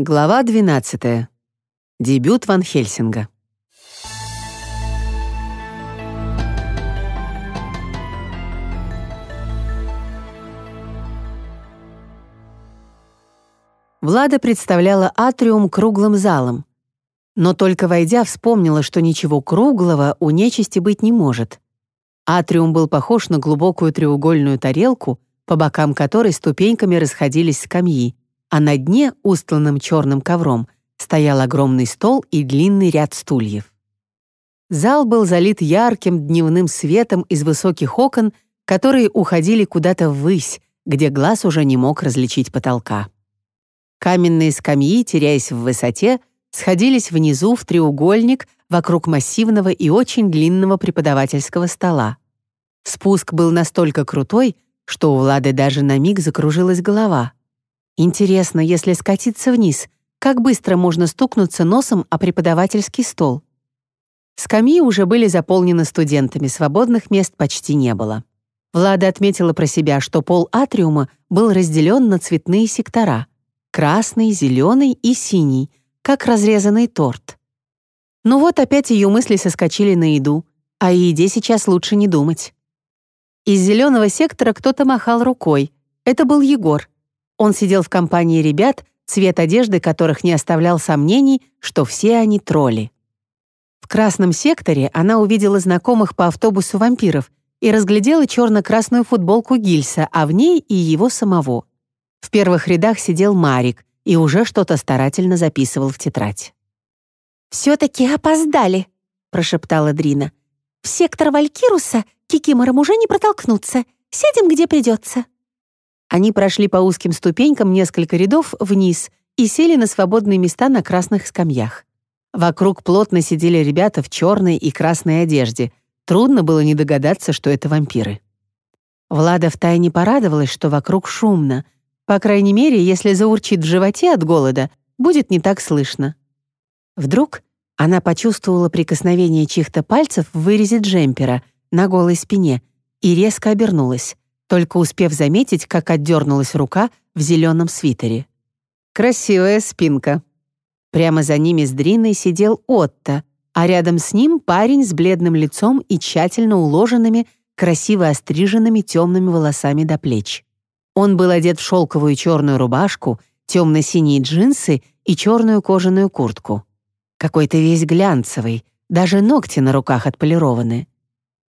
Глава 12. Дебют Ван Хельсинга. Влада представляла атриум круглым залом. Но только войдя, вспомнила, что ничего круглого у нечисти быть не может. Атриум был похож на глубокую треугольную тарелку, по бокам которой ступеньками расходились скамьи, а на дне, устланным черным ковром, стоял огромный стол и длинный ряд стульев. Зал был залит ярким дневным светом из высоких окон, которые уходили куда-то ввысь, где глаз уже не мог различить потолка. Каменные скамьи, теряясь в высоте, сходились внизу в треугольник вокруг массивного и очень длинного преподавательского стола. Спуск был настолько крутой, что у Влады даже на миг закружилась голова. Интересно, если скатиться вниз, как быстро можно стукнуться носом о преподавательский стол? Скамьи уже были заполнены студентами, свободных мест почти не было. Влада отметила про себя, что пол атриума был разделен на цветные сектора — красный, зеленый и синий, как разрезанный торт. Ну вот опять ее мысли соскочили на еду, а о еде сейчас лучше не думать. Из зеленого сектора кто-то махал рукой. Это был Егор. Он сидел в компании ребят, цвет одежды которых не оставлял сомнений, что все они тролли. В красном секторе она увидела знакомых по автобусу вампиров и разглядела черно-красную футболку Гильса, а в ней и его самого. В первых рядах сидел Марик и уже что-то старательно записывал в тетрадь. «Все-таки опоздали», — прошептала Дрина. «В сектор Валькируса кикиморам уже не протолкнуться. Сядем, где придется». Они прошли по узким ступенькам несколько рядов вниз и сели на свободные места на красных скамьях. Вокруг плотно сидели ребята в черной и красной одежде. Трудно было не догадаться, что это вампиры. Влада втайне порадовалась, что вокруг шумно. По крайней мере, если заурчит в животе от голода, будет не так слышно. Вдруг она почувствовала прикосновение чьих-то пальцев в вырезе джемпера на голой спине и резко обернулась только успев заметить, как отдернулась рука в зеленом свитере. Красивая спинка. Прямо за ними с Дриной сидел Отто, а рядом с ним парень с бледным лицом и тщательно уложенными, красиво остриженными темными волосами до плеч. Он был одет в шелковую черную рубашку, темно-синие джинсы и черную кожаную куртку. Какой-то весь глянцевый, даже ногти на руках отполированы.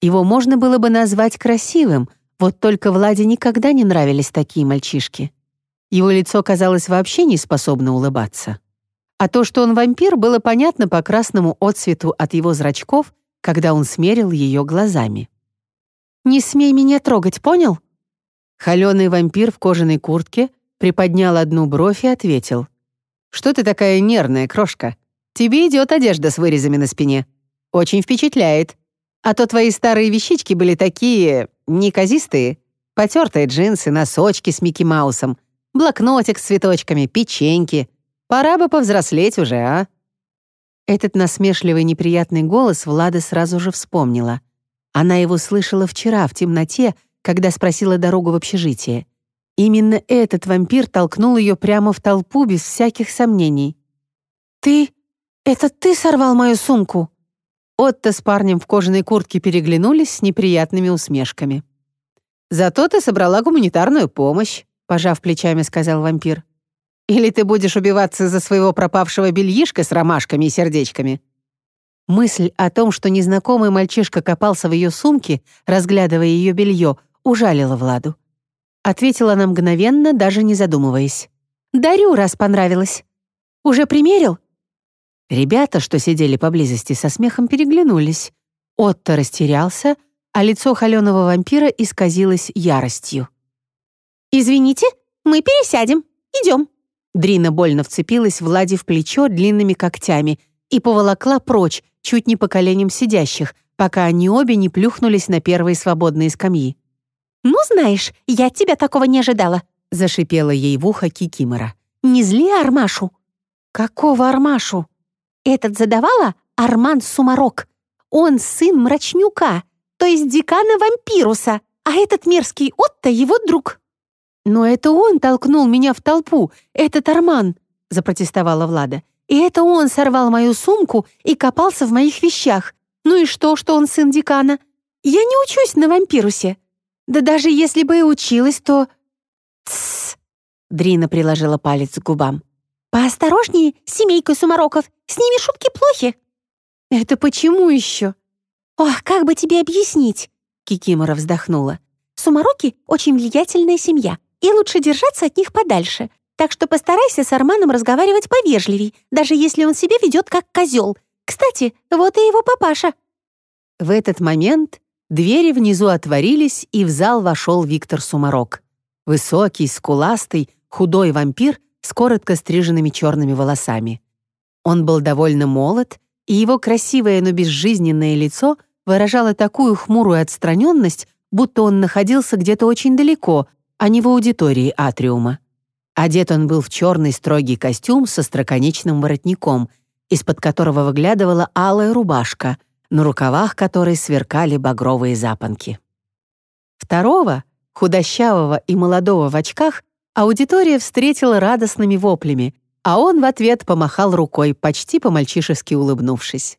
Его можно было бы назвать красивым — вот только Владе никогда не нравились такие мальчишки. Его лицо казалось вообще не способно улыбаться. А то, что он вампир, было понятно по красному отсвету от его зрачков, когда он смерил ее глазами. «Не смей меня трогать, понял?» Холеный вампир в кожаной куртке приподнял одну бровь и ответил. «Что ты такая нервная, крошка? Тебе идет одежда с вырезами на спине. Очень впечатляет. А то твои старые вещички были такие... неказистые. Потертые джинсы, носочки с Микки Маусом, блокнотик с цветочками, печеньки. Пора бы повзрослеть уже, а?» Этот насмешливый неприятный голос Влада сразу же вспомнила. Она его слышала вчера в темноте, когда спросила дорогу в общежитие. Именно этот вампир толкнул ее прямо в толпу без всяких сомнений. «Ты? Это ты сорвал мою сумку?» Отто с парнем в кожаной куртке переглянулись с неприятными усмешками. «Зато ты собрала гуманитарную помощь», — пожав плечами, сказал вампир. «Или ты будешь убиваться за своего пропавшего бельишка с ромашками и сердечками?» Мысль о том, что незнакомый мальчишка копался в ее сумке, разглядывая ее белье, ужалила Владу. Ответила она мгновенно, даже не задумываясь. «Дарю, раз понравилось. Уже примерил?» Ребята, что сидели поблизости, со смехом переглянулись. Отто растерялся, а лицо холеного вампира исказилось яростью. «Извините, мы пересядем. Идем». Дрина больно вцепилась Влади в плечо длинными когтями и поволокла прочь, чуть не по коленям сидящих, пока они обе не плюхнулись на первые свободные скамьи. «Ну, знаешь, я от тебя такого не ожидала», — зашипела ей в ухо Кикимора. «Не зли Армашу». «Какого Армашу?» Этот задавала Арман Сумарок. Он сын мрачнюка, то есть декана вампируса, а этот мерзкий Отто его друг. Но это он толкнул меня в толпу, этот Арман. запротестовала Влада. «И это он сорвал мою сумку и копался в моих вещах. Ну и что, что он сын декана? Я не учусь на вампирусе. Да даже если бы и училась, то...» «Тссс!» — Дрина приложила палец к губам. «Поосторожнее с семейкой сумароков. С ними шутки плохи». «Это почему еще?» «Ох, как бы тебе объяснить?» Кикимора вздохнула. «Сумароки — очень влиятельная семья, и лучше держаться от них подальше. Так что постарайся с Арманом разговаривать повежливей, даже если он себя ведет как козел. Кстати, вот и его папаша». В этот момент двери внизу отворились, и в зал вошел Виктор Сумарок. Высокий, скуластый, худой вампир с коротко стриженными черными волосами. Он был довольно молод, и его красивое, но безжизненное лицо выражало такую хмурую отстраненность, будто он находился где-то очень далеко, а не в аудитории атриума. Одет он был в черный строгий костюм со строконечным воротником, из-под которого выглядывала алая рубашка, на рукавах которой сверкали багровые запонки. Второго, худощавого и молодого в очках, аудитория встретила радостными воплями, а он в ответ помахал рукой, почти по-мальчишески улыбнувшись.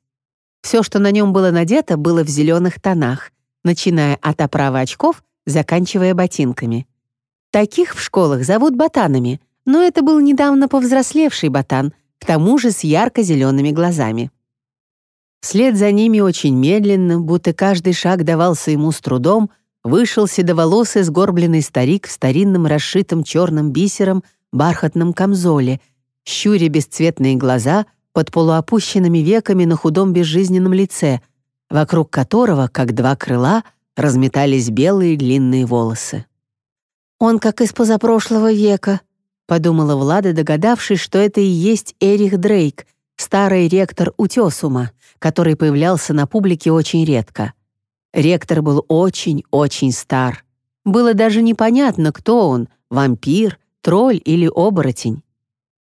Все, что на нем было надето, было в зеленых тонах, начиная от оправы очков, заканчивая ботинками. Таких в школах зовут ботанами, но это был недавно повзрослевший ботан, к тому же с ярко-зелеными глазами. Вслед за ними очень медленно, будто каждый шаг давался ему с трудом, вышел седоволосый сгорбленный старик в старинном расшитом черным бисером бархатном камзоле — щуря бесцветные глаза под полуопущенными веками на худом безжизненном лице, вокруг которого, как два крыла, разметались белые длинные волосы. «Он как из позапрошлого века», — подумала Влада, догадавшись, что это и есть Эрих Дрейк, старый ректор Утесума, который появлялся на публике очень редко. Ректор был очень-очень стар. Было даже непонятно, кто он — вампир, тролль или оборотень.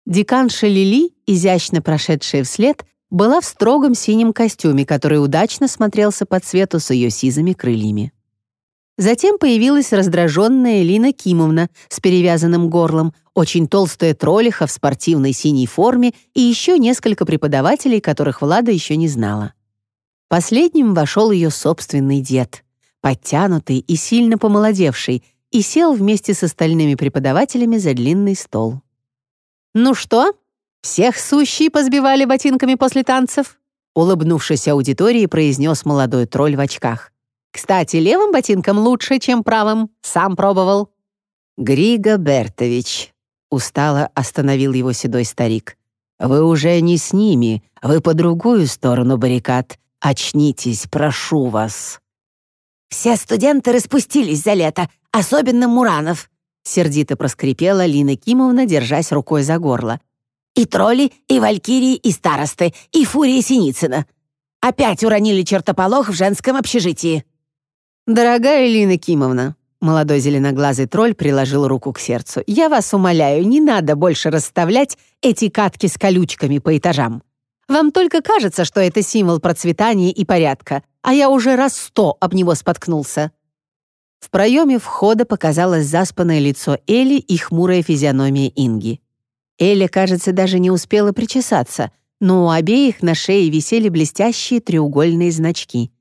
Деканша Лили, изящно прошедшая вслед, была в строгом синем костюме, который удачно смотрелся по цвету с ее сизыми крыльями. Затем появилась раздраженная Лина Кимовна с перевязанным горлом, очень толстая троллиха в спортивной синей форме и еще несколько преподавателей, которых Влада еще не знала. Последним вошел ее собственный дед, подтянутый и сильно помолодевший, и сел вместе с остальными преподавателями за длинный стол. «Ну что, всех сущий позбивали ботинками после танцев?» Улыбнувшись аудитории, произнес молодой тролль в очках. «Кстати, левым ботинком лучше, чем правым. Сам пробовал». «Григо Бертович», — устало остановил его седой старик. «Вы уже не с ними, вы по другую сторону баррикад. Очнитесь, прошу вас». «Все студенты распустились за лето, особенно Муранов», Сердито проскрипела Лина Кимовна, держась рукой за горло. «И тролли, и валькирии, и старосты, и фурии Синицына. Опять уронили чертополох в женском общежитии». «Дорогая Лина Кимовна», молодой зеленоглазый тролль приложил руку к сердцу, «я вас умоляю, не надо больше расставлять эти катки с колючками по этажам. Вам только кажется, что это символ процветания и порядка, а я уже раз сто об него споткнулся». В проеме входа показалось заспанное лицо Эли и хмурая физиономия Инги. Эля, кажется, даже не успела причесаться, но у обеих на шее висели блестящие треугольные значки.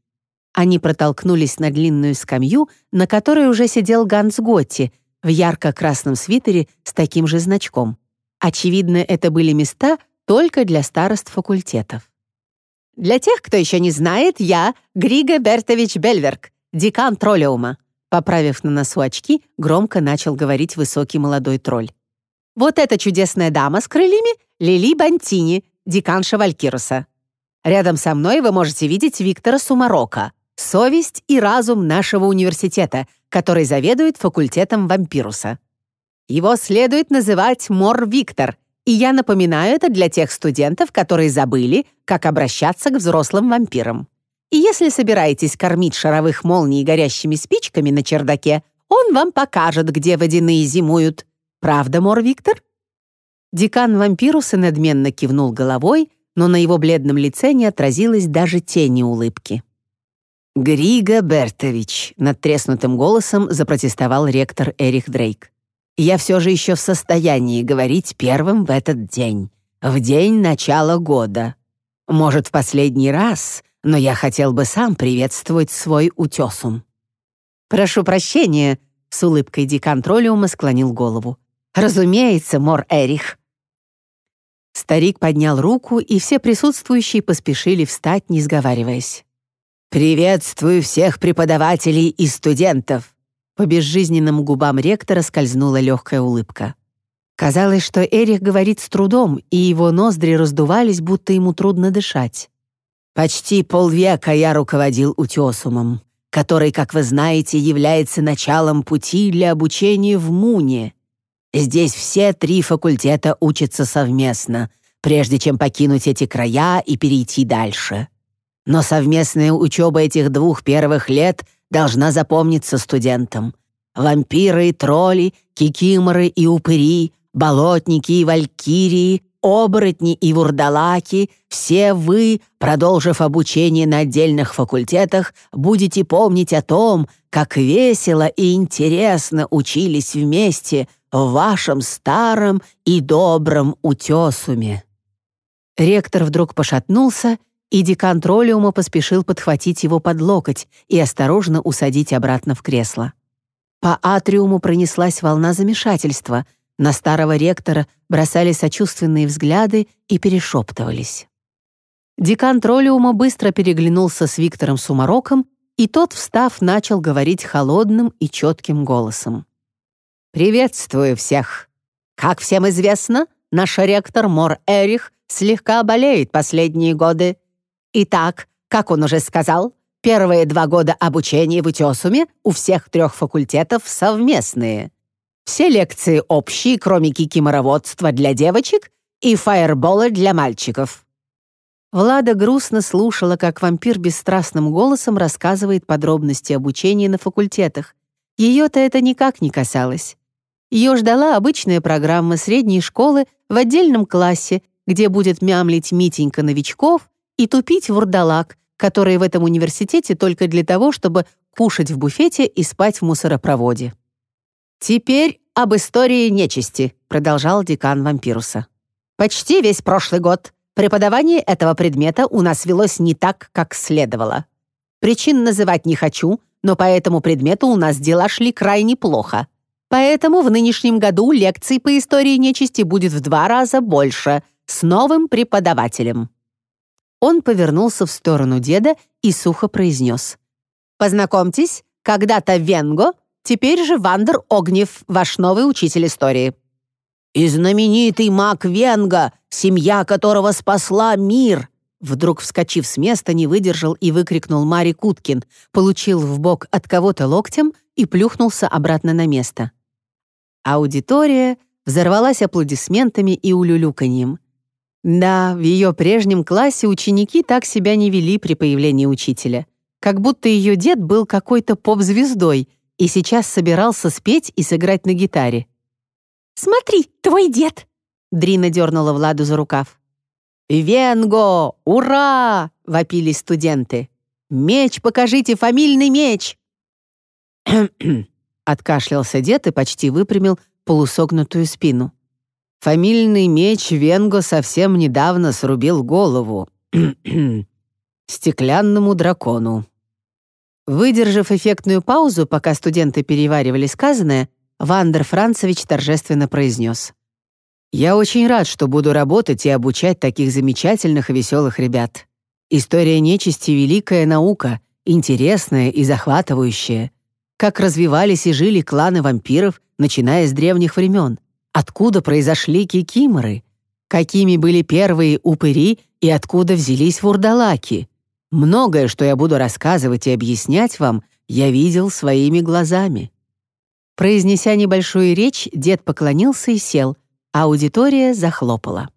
Они протолкнулись на длинную скамью, на которой уже сидел Ганс Готти в ярко-красном свитере с таким же значком. Очевидно, это были места только для старост факультетов. «Для тех, кто еще не знает, я Григо Бертович Бельверк, декан Троллиума», Поправив на носу очки, громко начал говорить высокий молодой тролль. «Вот эта чудесная дама с крыльями — Лили Бантини, деканша Валькируса. Рядом со мной вы можете видеть Виктора Сумарока, совесть и разум нашего университета, который заведует факультетом вампируса. Его следует называть Мор Виктор, и я напоминаю это для тех студентов, которые забыли, как обращаться к взрослым вампирам. И если собираетесь кормить шаровых молний горящими спичками на чердаке, он вам покажет, где водяные зимуют. Правда, Мор Виктор?» Декан вампируса надменно кивнул головой, но на его бледном лице не отразилось даже тени улыбки. «Григо Бертович», — над треснутым голосом запротестовал ректор Эрих Дрейк. я все же еще в состоянии говорить первым в этот день, в день начала года. Может, в последний раз, но я хотел бы сам приветствовать свой утесум». «Прошу прощения», — с улыбкой деконтролиума склонил голову. «Разумеется, мор Эрих». Старик поднял руку, и все присутствующие поспешили встать, не сговариваясь. «Приветствую всех преподавателей и студентов!» По безжизненным губам ректора скользнула легкая улыбка. Казалось, что Эрих говорит с трудом, и его ноздри раздувались, будто ему трудно дышать. «Почти полвека я руководил утесумом, который, как вы знаете, является началом пути для обучения в Муне. Здесь все три факультета учатся совместно, прежде чем покинуть эти края и перейти дальше. Но совместная учеба этих двух первых лет должна запомниться студентам. Вампиры тролли, кикиморы и упыри, болотники и валькирии, оборотни и вурдалаки, все вы, продолжив обучение на отдельных факультетах, будете помнить о том, как весело и интересно учились вместе — в вашем старом и добром утесуме». Ректор вдруг пошатнулся, и декан троллиума поспешил подхватить его под локоть и осторожно усадить обратно в кресло. По атриуму пронеслась волна замешательства, на старого ректора бросали сочувственные взгляды и перешептывались. Декан троллиума быстро переглянулся с Виктором Сумароком, и тот, встав, начал говорить холодным и четким голосом. «Приветствую всех! Как всем известно, наш ректор Мор Эрих слегка болеет последние годы. Итак, как он уже сказал, первые два года обучения в Утесуме у всех трех факультетов совместные. Все лекции общие, кроме кикимороводства для девочек и фаербола для мальчиков». Влада грустно слушала, как вампир бесстрастным голосом рассказывает подробности обучения на факультетах. Ее-то это никак не касалось. Ее ждала обычная программа средней школы в отдельном классе, где будет мямлить Митенька новичков и тупить вурдалак, который в этом университете только для того, чтобы кушать в буфете и спать в мусоропроводе. «Теперь об истории нечисти», — продолжал декан вампируса. «Почти весь прошлый год преподавание этого предмета у нас велось не так, как следовало. Причин называть не хочу, но по этому предмету у нас дела шли крайне плохо. Поэтому в нынешнем году лекций по истории нечисти будет в два раза больше, с новым преподавателем». Он повернулся в сторону деда и сухо произнес. «Познакомьтесь, когда-то Венго, теперь же Вандер Огнев, ваш новый учитель истории». «И знаменитый маг Венга, семья которого спасла мир!» Вдруг, вскочив с места, не выдержал и выкрикнул Мари Куткин, получил в бок от кого-то локтем и плюхнулся обратно на место. Аудитория взорвалась аплодисментами и улюлюканьем. Да, в ее прежнем классе ученики так себя не вели при появлении учителя. Как будто ее дед был какой-то поп-звездой и сейчас собирался спеть и сыграть на гитаре. «Смотри, твой дед!» Дрина дернула Владу за рукав. «Венго! Ура!» — вопили студенты. «Меч, покажите, фамильный меч!» Откашлялся дед и почти выпрямил полусогнутую спину. Фамильный меч Венго совсем недавно срубил голову. Стеклянному дракону. Выдержав эффектную паузу, пока студенты переваривали сказанное, Вандер Францевич торжественно произнес. «Я очень рад, что буду работать и обучать таких замечательных и веселых ребят. История нечисти — великая наука, интересная и захватывающая как развивались и жили кланы вампиров, начиная с древних времен, откуда произошли кикиморы, какими были первые упыри и откуда взялись вурдалаки. Многое, что я буду рассказывать и объяснять вам, я видел своими глазами». Произнеся небольшую речь, дед поклонился и сел, а аудитория захлопала.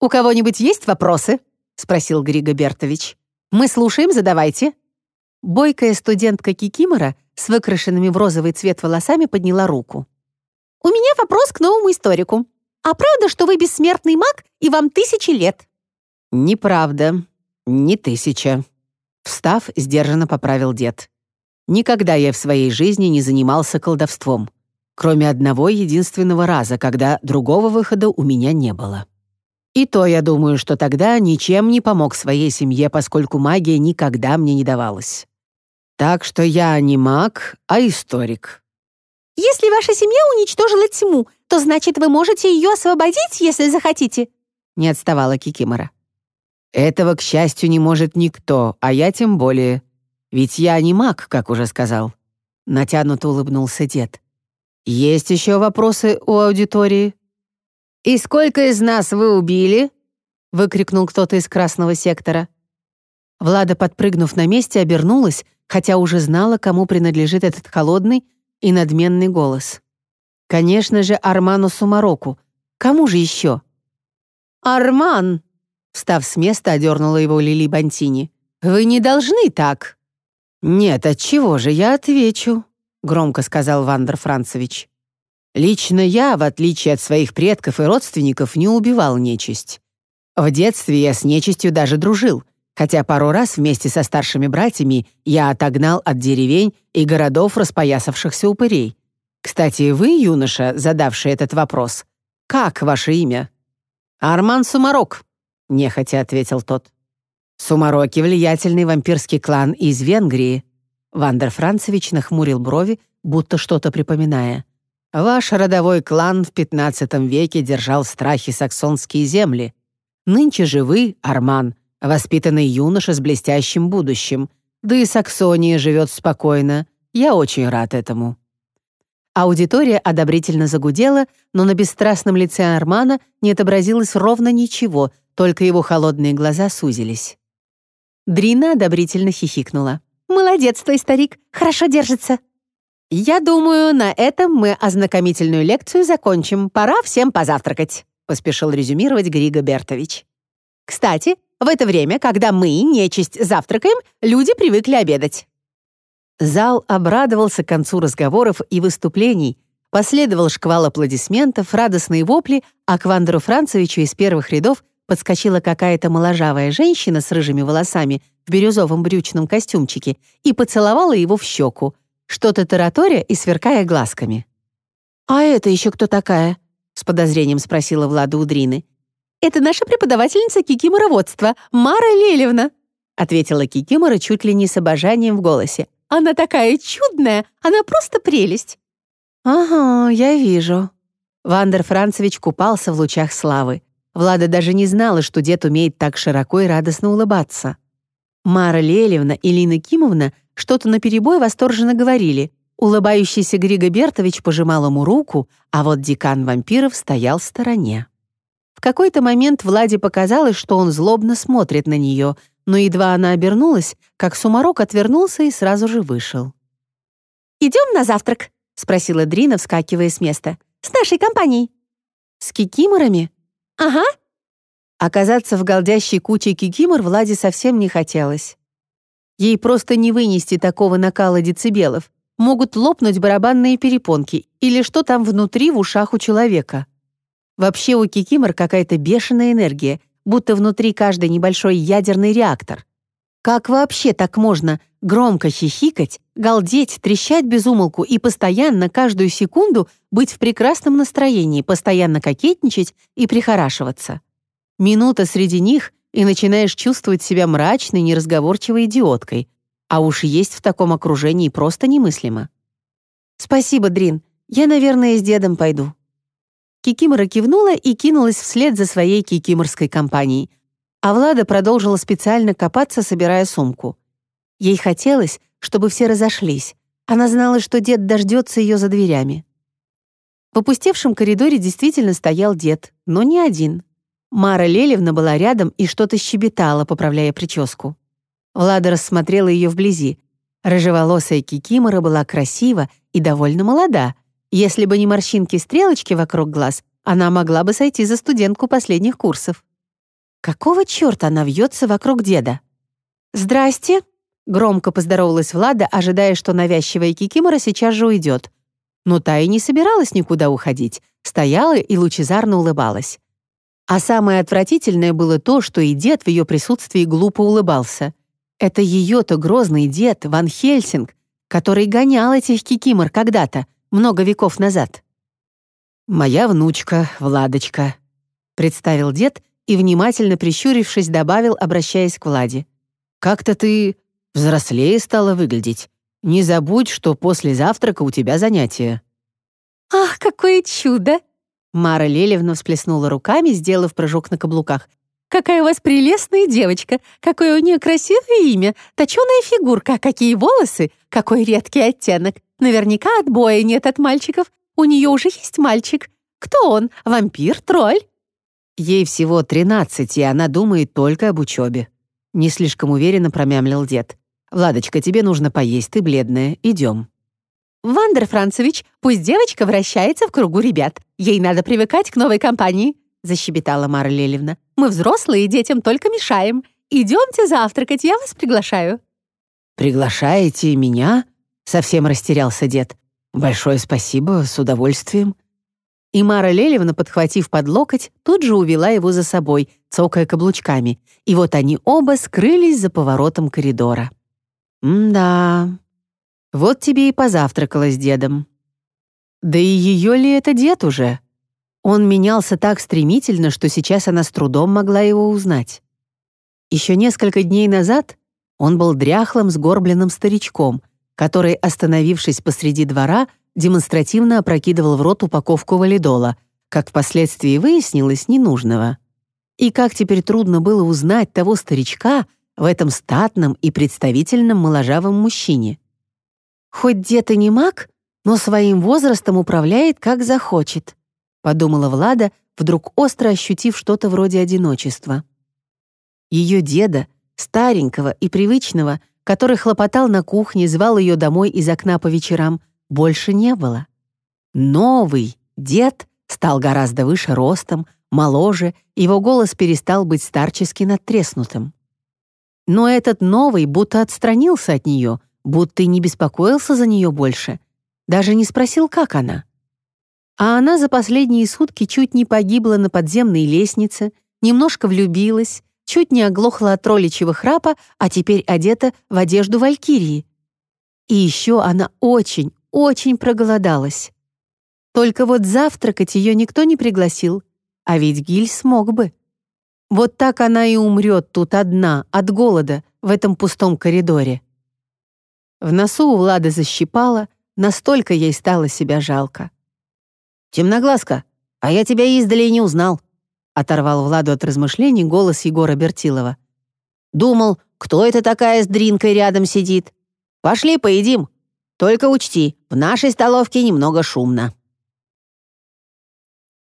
«У кого-нибудь есть вопросы?» — спросил Григо Бертович. «Мы слушаем, задавайте». Бойкая студентка Кикимора с выкрашенными в розовый цвет волосами подняла руку. «У меня вопрос к новому историку. А правда, что вы бессмертный маг и вам тысячи лет?» «Неправда. Не тысяча». Встав, сдержанно поправил дед. «Никогда я в своей жизни не занимался колдовством. кроме одного единственного раза, когда другого выхода у меня не было. И то я думаю, что тогда ничем не помог своей семье, поскольку магия никогда мне не давалась. Так что я не маг, а историк. «Если ваша семья уничтожила тьму, то значит, вы можете ее освободить, если захотите?» Не отставала Кикимора. «Этого, к счастью, не может никто, а я тем более. Ведь я не маг, как уже сказал». Натянуто улыбнулся дед. «Есть еще вопросы у аудитории?» «И сколько из нас вы убили?» — выкрикнул кто-то из красного сектора. Влада, подпрыгнув на месте, обернулась, хотя уже знала, кому принадлежит этот холодный и надменный голос. Конечно же, Арману Сумароку. Кому же еще? «Арман!» — встав с места, одернула его Лили Бантини. «Вы не должны так!» «Нет, от чего же, я отвечу», — громко сказал Вандер Францевич. Лично я, в отличие от своих предков и родственников, не убивал нечисть. В детстве я с нечистью даже дружил, хотя пару раз вместе со старшими братьями я отогнал от деревень и городов распоясавшихся упырей. Кстати, вы, юноша, задавший этот вопрос, как ваше имя? Арман Сумарок, нехотя ответил тот. Сумароки — влиятельный вампирский клан из Венгрии. Вандер Францевич нахмурил брови, будто что-то припоминая. Ваш родовой клан в XV веке держал в страхе саксонские земли. Нынче же вы, Арман, воспитанный юноша с блестящим будущим. Да и Саксония живет спокойно. Я очень рад этому». Аудитория одобрительно загудела, но на бесстрастном лице Армана не отобразилось ровно ничего, только его холодные глаза сузились. Дрина одобрительно хихикнула. «Молодец твой старик, хорошо держится». «Я думаю, на этом мы ознакомительную лекцию закончим. Пора всем позавтракать», — поспешил резюмировать Григо Бертович. «Кстати, в это время, когда мы, нечисть, завтракаем, люди привыкли обедать». Зал обрадовался концу разговоров и выступлений, последовал шквал аплодисментов, радостные вопли, а к Вандеру Францевичу из первых рядов подскочила какая-то моложавая женщина с рыжими волосами в бирюзовом брючном костюмчике и поцеловала его в щеку — что-то тараторя и сверкая глазками. «А это еще кто такая?» — с подозрением спросила Влада Удрины. «Это наша преподавательница кикимороводства, Мара Лелевна», — ответила Кикимора чуть ли не с обожанием в голосе. «Она такая чудная, она просто прелесть». «Ага, я вижу». Вандер Францевич купался в лучах славы. Влада даже не знала, что дед умеет так широко и радостно улыбаться. Мара Лелевна и Лина Кимовна что-то наперебой восторженно говорили. Улыбающийся Григо Бертович пожимал ему руку, а вот декан вампиров стоял в стороне. В какой-то момент Владе показалось, что он злобно смотрит на нее, но едва она обернулась, как Сумарок отвернулся и сразу же вышел. «Идем на завтрак?» — спросила Дрина, вскакивая с места. «С нашей компанией». «С кикиморами?» «Ага». Оказаться в голдящей куче кикимор Владе совсем не хотелось. Ей просто не вынести такого накала децибелов. Могут лопнуть барабанные перепонки или что там внутри в ушах у человека. Вообще у кикимор какая-то бешеная энергия, будто внутри каждый небольшой ядерный реактор. Как вообще так можно громко хихикать, галдеть, трещать без умолку и постоянно, каждую секунду быть в прекрасном настроении, постоянно кокетничать и прихорашиваться? Минута среди них, и начинаешь чувствовать себя мрачной, неразговорчивой идиоткой. А уж есть в таком окружении просто немыслимо. «Спасибо, Дрин. Я, наверное, с дедом пойду». Кикимора кивнула и кинулась вслед за своей кикиморской компанией, а Влада продолжила специально копаться, собирая сумку. Ей хотелось, чтобы все разошлись. Она знала, что дед дождется ее за дверями. В опустевшем коридоре действительно стоял дед, но не один. Мара Лелевна была рядом и что-то щебетала, поправляя прическу. Влада рассмотрела ее вблизи. Рыжеволосая кикимора была красива и довольно молода. Если бы не морщинки-стрелочки вокруг глаз, она могла бы сойти за студентку последних курсов. Какого черта она вьется вокруг деда? «Здрасте!» — громко поздоровалась Влада, ожидая, что навязчивая кикимора сейчас же уйдет. Но та и не собиралась никуда уходить, стояла и лучезарно улыбалась. А самое отвратительное было то, что и дед в ее присутствии глупо улыбался. Это ее-то грозный дед, Ван Хельсинг, который гонял этих кикимор когда-то, много веков назад. «Моя внучка, Владочка», — представил дед и, внимательно прищурившись, добавил, обращаясь к Владе. «Как-то ты взрослее стала выглядеть. Не забудь, что после завтрака у тебя занятия». «Ах, какое чудо!» Мара Лелевна всплеснула руками, сделав прыжок на каблуках. «Какая у вас прелестная девочка! Какое у нее красивое имя! Точеная фигурка! Какие волосы! Какой редкий оттенок! Наверняка отбоя нет от мальчиков. У нее уже есть мальчик. Кто он? Вампир? Тролль?» Ей всего тринадцать, и она думает только об учебе. Не слишком уверенно промямлил дед. «Владочка, тебе нужно поесть, ты бледная. Идем». «Вандер Францевич, пусть девочка вращается в кругу ребят. Ей надо привыкать к новой компании», — защебетала Мара Лелевна. «Мы взрослые, и детям только мешаем. Идемте завтракать, я вас приглашаю». «Приглашаете меня?» — совсем растерялся дед. «Большое спасибо, с удовольствием». И Мара Лелевна, подхватив под локоть, тут же увела его за собой, цокая каблучками. И вот они оба скрылись за поворотом коридора. «М-да, вот тебе и позавтракала с дедом. Да и ее ли это дед уже? Он менялся так стремительно, что сейчас она с трудом могла его узнать. Еще несколько дней назад он был дряхлым, сгорбленным старичком, который, остановившись посреди двора, демонстративно опрокидывал в рот упаковку валидола, как впоследствии выяснилось, ненужного. И как теперь трудно было узнать того старичка в этом статном и представительном моложавом мужчине. Хоть дед и не маг, но своим возрастом управляет, как захочет», — подумала Влада, вдруг остро ощутив что-то вроде одиночества. Ее деда, старенького и привычного, который хлопотал на кухне, звал ее домой из окна по вечерам, больше не было. Новый дед стал гораздо выше ростом, моложе, его голос перестал быть старчески надтреснутым. Но этот новый будто отстранился от нее, будто и не беспокоился за нее больше, даже не спросил, как она. А она за последние сутки чуть не погибла на подземной лестнице, немножко влюбилась, чуть не оглохла от тролличьего храпа, а теперь одета в одежду валькирии. И еще она очень, очень проголодалась. Только вот завтракать ее никто не пригласил, а ведь Гиль смог бы. Вот так она и умрет тут одна, от голода, в этом пустом коридоре. В носу у Влады защипала, настолько ей стало себя жалко. «Темноглазка, а я тебя издали и не узнал», оторвал Владу от размышлений голос Егора Бертилова. «Думал, кто это такая с дринкой рядом сидит? Пошли поедим. Только учти, в нашей столовке немного шумно».